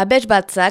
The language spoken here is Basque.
abesbatzak